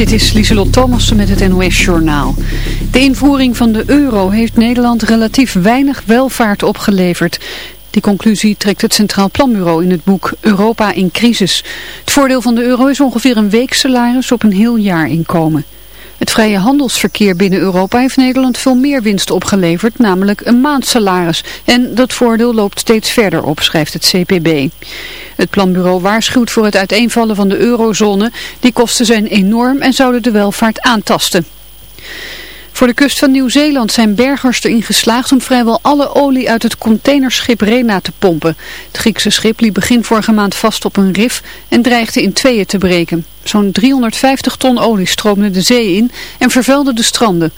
Dit is Lieselot Thomassen met het NOS-journaal. De invoering van de euro heeft Nederland relatief weinig welvaart opgeleverd. Die conclusie trekt het Centraal Planbureau in het boek Europa in crisis. Het voordeel van de euro is ongeveer een weeksalaris op een heel jaar inkomen. Het vrije handelsverkeer binnen Europa heeft Nederland veel meer winst opgeleverd, namelijk een maandsalaris. En dat voordeel loopt steeds verder op, schrijft het CPB. Het planbureau waarschuwt voor het uiteenvallen van de eurozone. Die kosten zijn enorm en zouden de welvaart aantasten. Voor de kust van Nieuw-Zeeland zijn bergers erin geslaagd om vrijwel alle olie uit het containerschip Rena te pompen. Het Griekse schip liep begin vorige maand vast op een rif en dreigde in tweeën te breken. Zo'n 350 ton olie stroomde de zee in en vervuilde de stranden.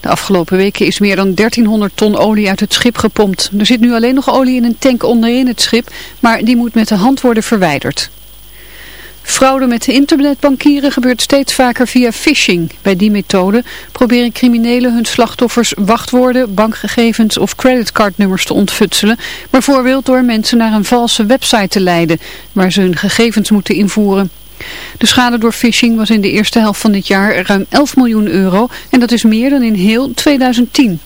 De afgelopen weken is meer dan 1300 ton olie uit het schip gepompt. Er zit nu alleen nog olie in een tank onderin het schip, maar die moet met de hand worden verwijderd. Fraude met internetbankieren gebeurt steeds vaker via phishing. Bij die methode proberen criminelen hun slachtoffers wachtwoorden, bankgegevens of creditcardnummers te ontfutselen. Bijvoorbeeld door mensen naar een valse website te leiden waar ze hun gegevens moeten invoeren. De schade door phishing was in de eerste helft van dit jaar ruim 11 miljoen euro en dat is meer dan in heel 2010.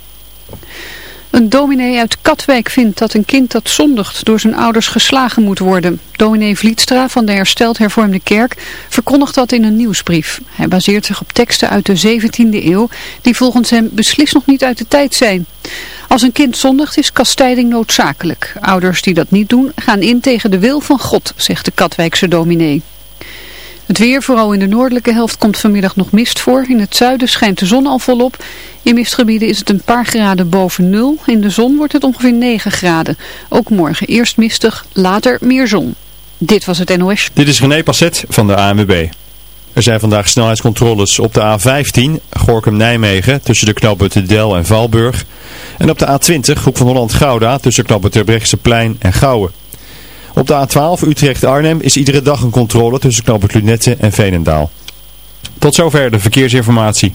Een dominee uit Katwijk vindt dat een kind dat zondigt door zijn ouders geslagen moet worden. Dominee Vlietstra van de Hersteld Hervormde Kerk verkondigt dat in een nieuwsbrief. Hij baseert zich op teksten uit de 17e eeuw die volgens hem beslist nog niet uit de tijd zijn. Als een kind zondigt is kastijding noodzakelijk. Ouders die dat niet doen gaan in tegen de wil van God, zegt de Katwijkse dominee. Het weer, vooral in de noordelijke helft, komt vanmiddag nog mist voor. In het zuiden schijnt de zon al volop. In mistgebieden is het een paar graden boven nul. In de zon wordt het ongeveer 9 graden. Ook morgen eerst mistig, later meer zon. Dit was het NOS. Dit is René Passet van de ANWB. Er zijn vandaag snelheidscontroles op de A15, Gorkum-Nijmegen, tussen de knooppunten Del en Valburg. En op de A20, Hoek van Holland-Gouda, tussen knooppunt plein en Gouwen. Op de A12 Utrecht-Arnhem is iedere dag een controle tussen knooppunt Lunette en Veenendaal. Tot zover de verkeersinformatie.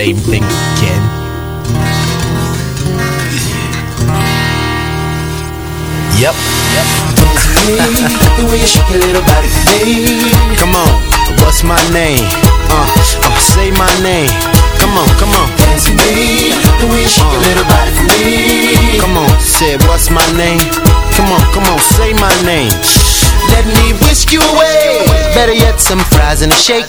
Same thing again? Yep. Yep. the way you shake your little body for me. Come on, what's my name? Uh, uh, say my name. Come on, come on. Dance with me, the way you shake your little body for me. Come on, say what's my name? Come on, come on, say my name. Let me whisk you away. Better yet, some fries and a shake.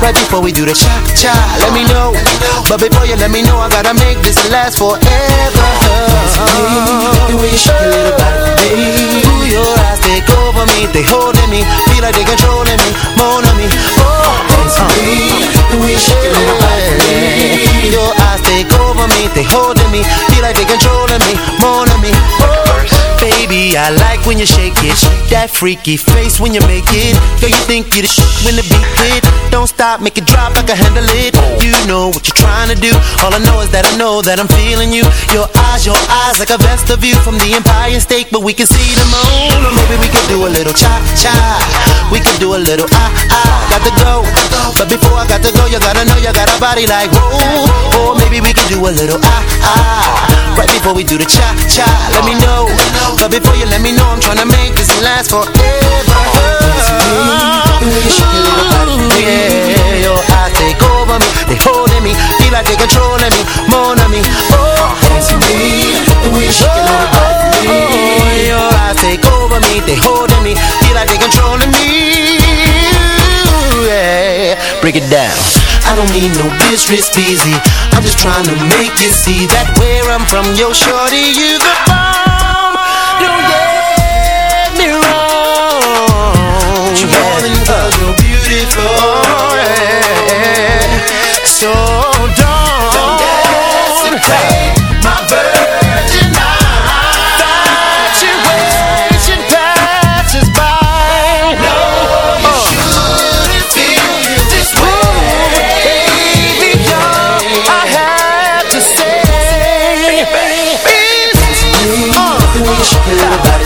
Right before we do the cha-cha Let me know. But before you let me know I gotta make this last forever. The way you shake your little body, Ooh, your eyes take over me. They holding me. Feel like they controlling me. More on me. Oh, The way you your eyes take over me They holding me Feel like they controlling me More me Oh, baby I like when you shake it That freaky face when you make it. Girl, you think you the shit when the beat hit Don't stop, make it drop, I can handle it You know what you're trying to do All I know is that I know that I'm feeling you Your eyes, your eyes like a vest of view From the Empire State, but we can see the moon Or maybe we could do a little cha-cha. We could do a little ah-ah Got to go But before I got to go, you gotta know you got a body like whoa. Or maybe we could do a little ah-ah Right before we do the cha-cha Let me know. But before you let me know I'm tryna make this last forever. Yeah, your eyes take over me. They holding me. Feel like they controlling me. Me Oh, dance with me. Little body me Oh, oh, oh your eyes take over me. They holding me. Feel like they controlling break it down. I don't need no business busy. I'm just trying to make you see That where I'm from, yo, shorty, you the bomb Don't get me wrong. You're more than you're beautiful. Yeah. So don't Don't hesitate My little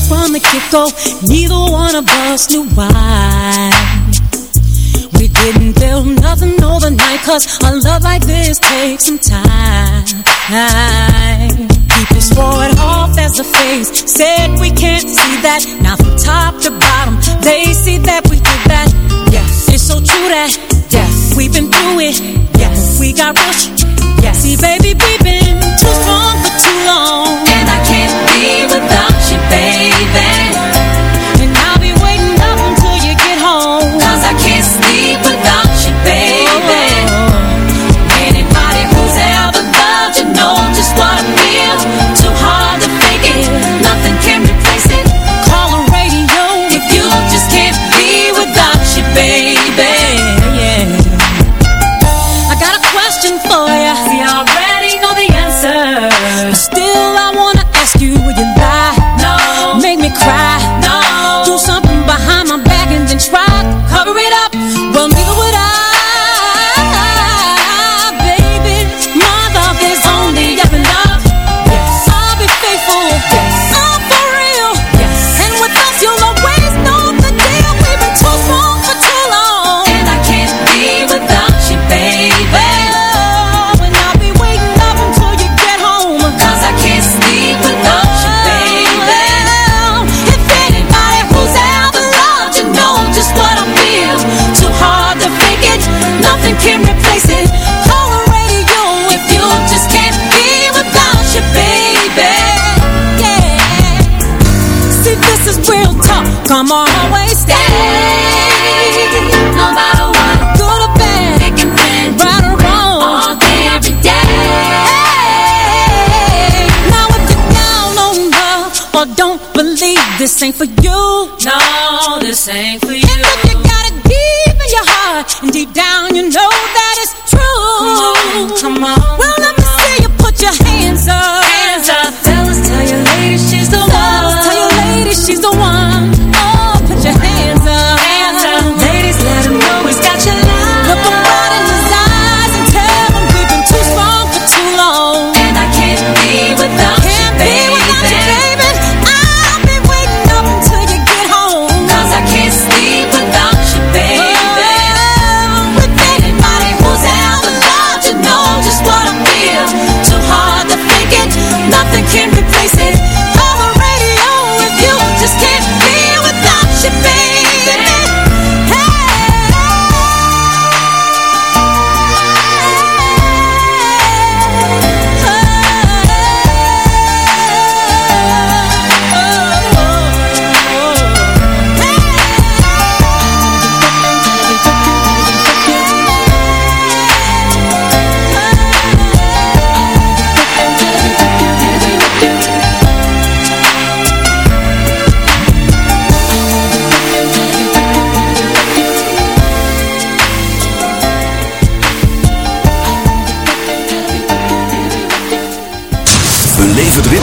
it from the get-go. Neither one of us knew why. We didn't build nothing overnight, cause a love like this takes some time. People swore it off as a phase, said we can't see that. Now from top to bottom, they see that we did that. Yes, it's so true that. Yes, we've been through it. Yes, we got rushed. Yes, see, baby, we've been too strong for too long be without you, baby. don't believe this ain't for you. No, this ain't for you.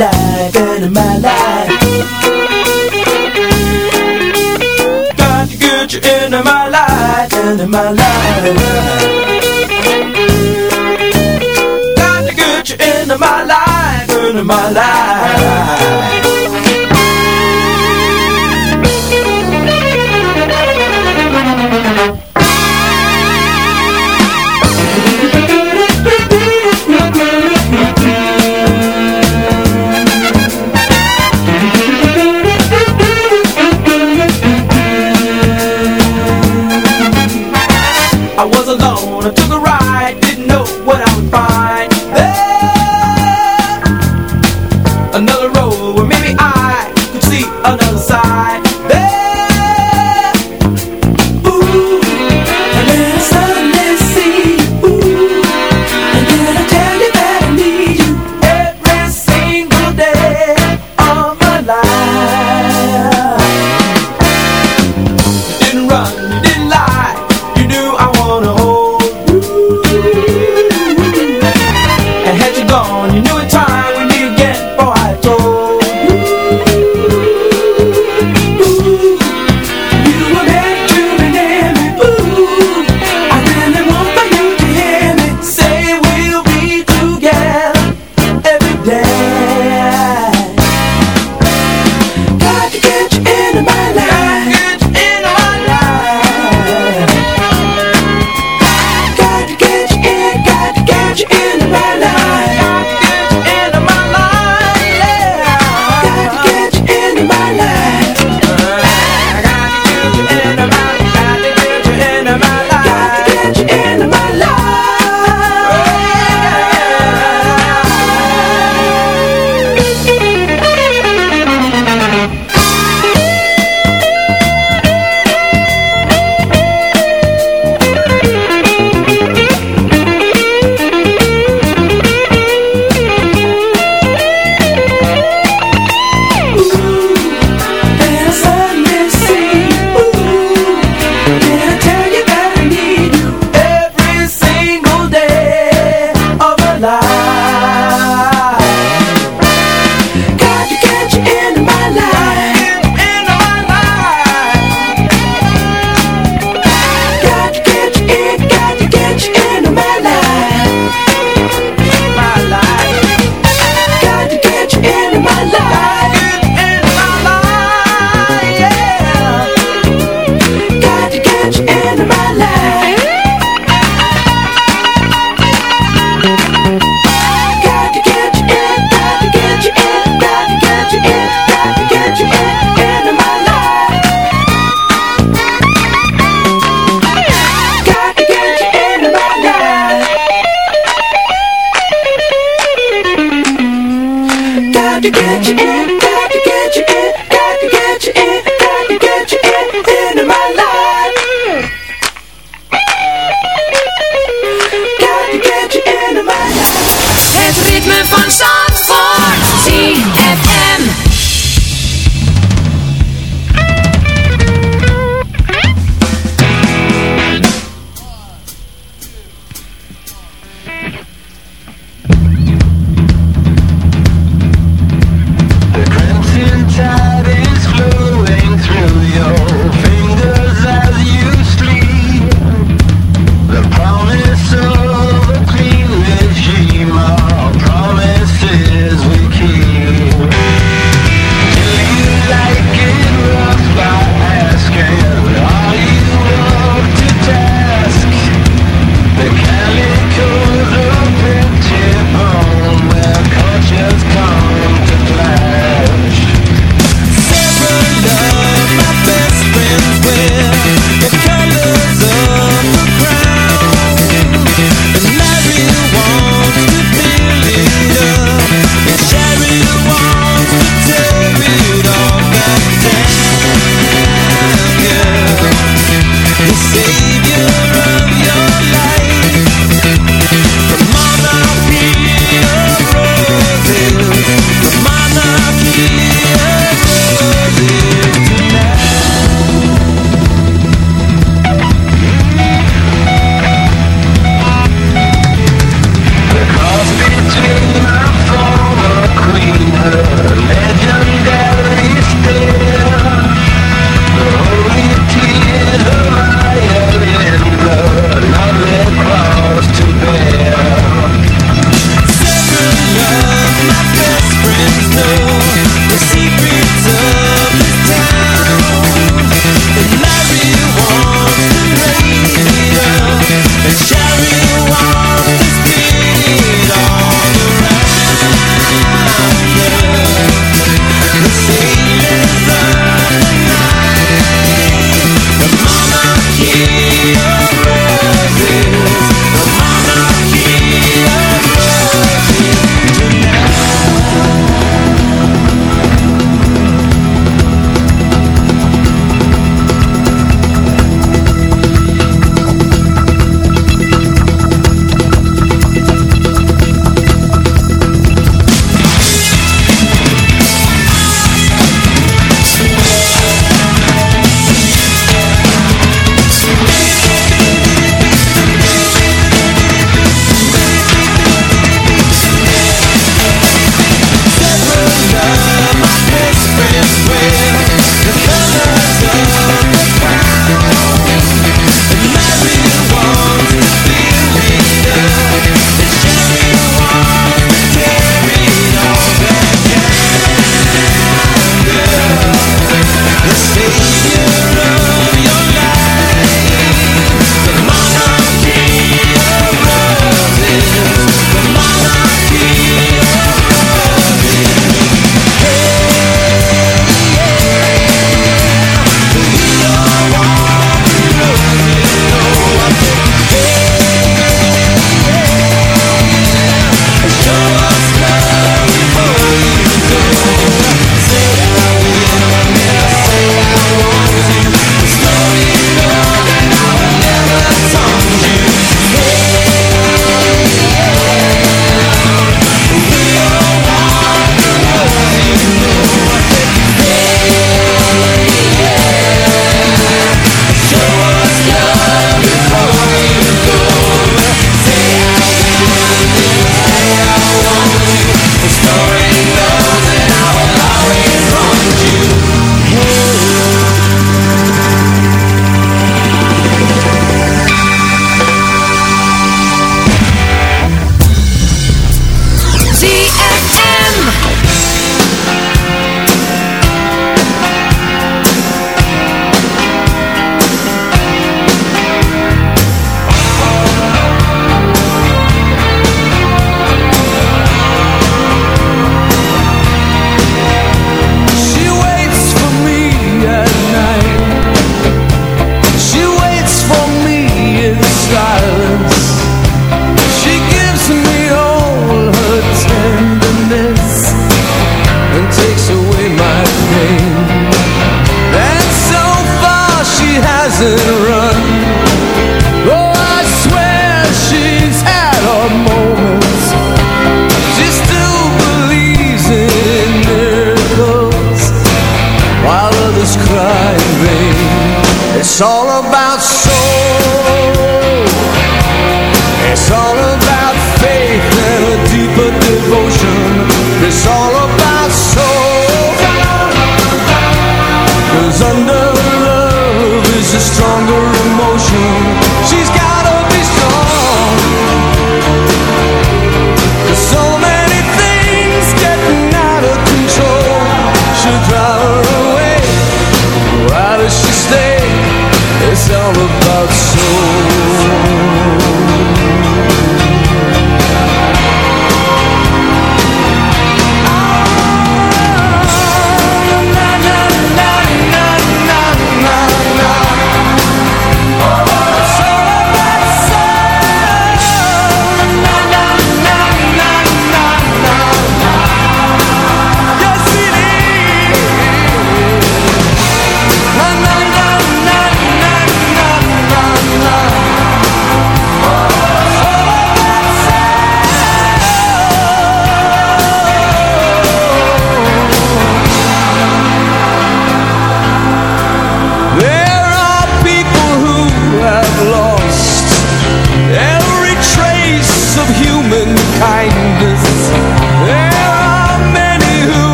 life, burning my life. Got to get you into my life, into my life. Got to get you into my life, into my life.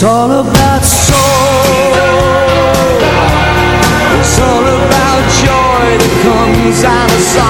It's all about soul. It's all about joy that comes out of song.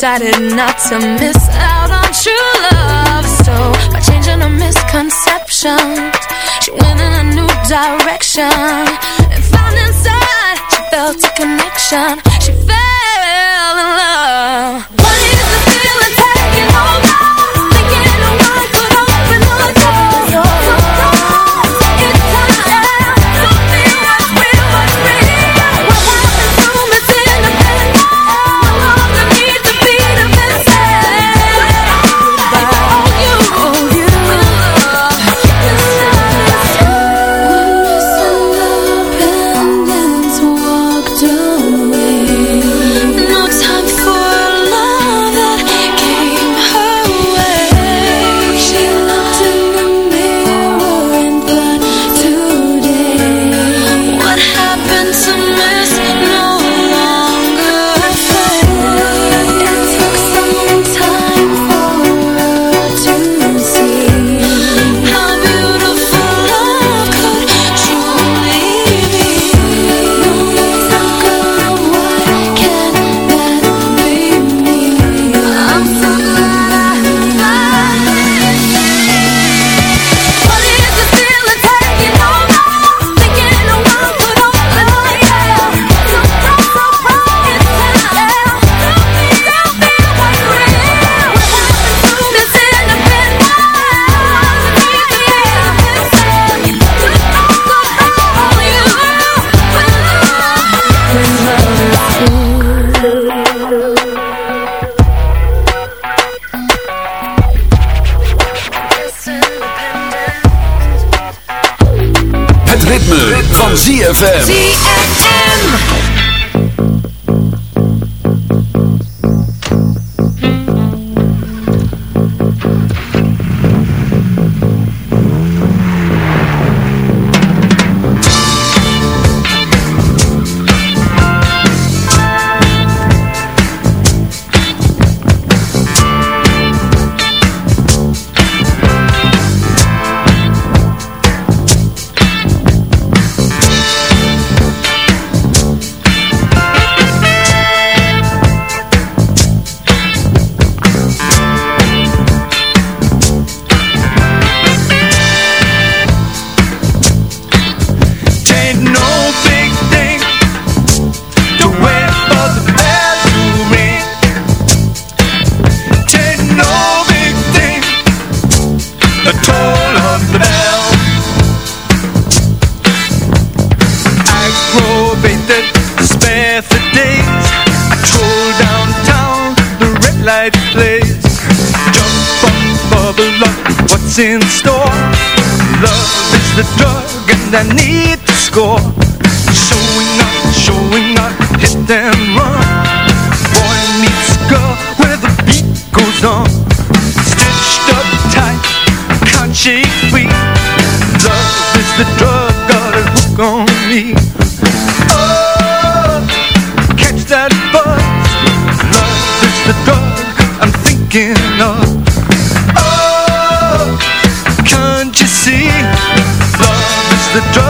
decided not to miss out on true love. So by changing her misconceptions, she went in a new direction and found inside she felt a connection in store. Love is the drug and I need to score. Showing up, showing up, hit them run. Boy meets girl where the beat goes on. Stitched up tight, can't shake free Love is the drug, got a hook on me. Oh, catch that buzz. Love is the drug, I'm thinking the drug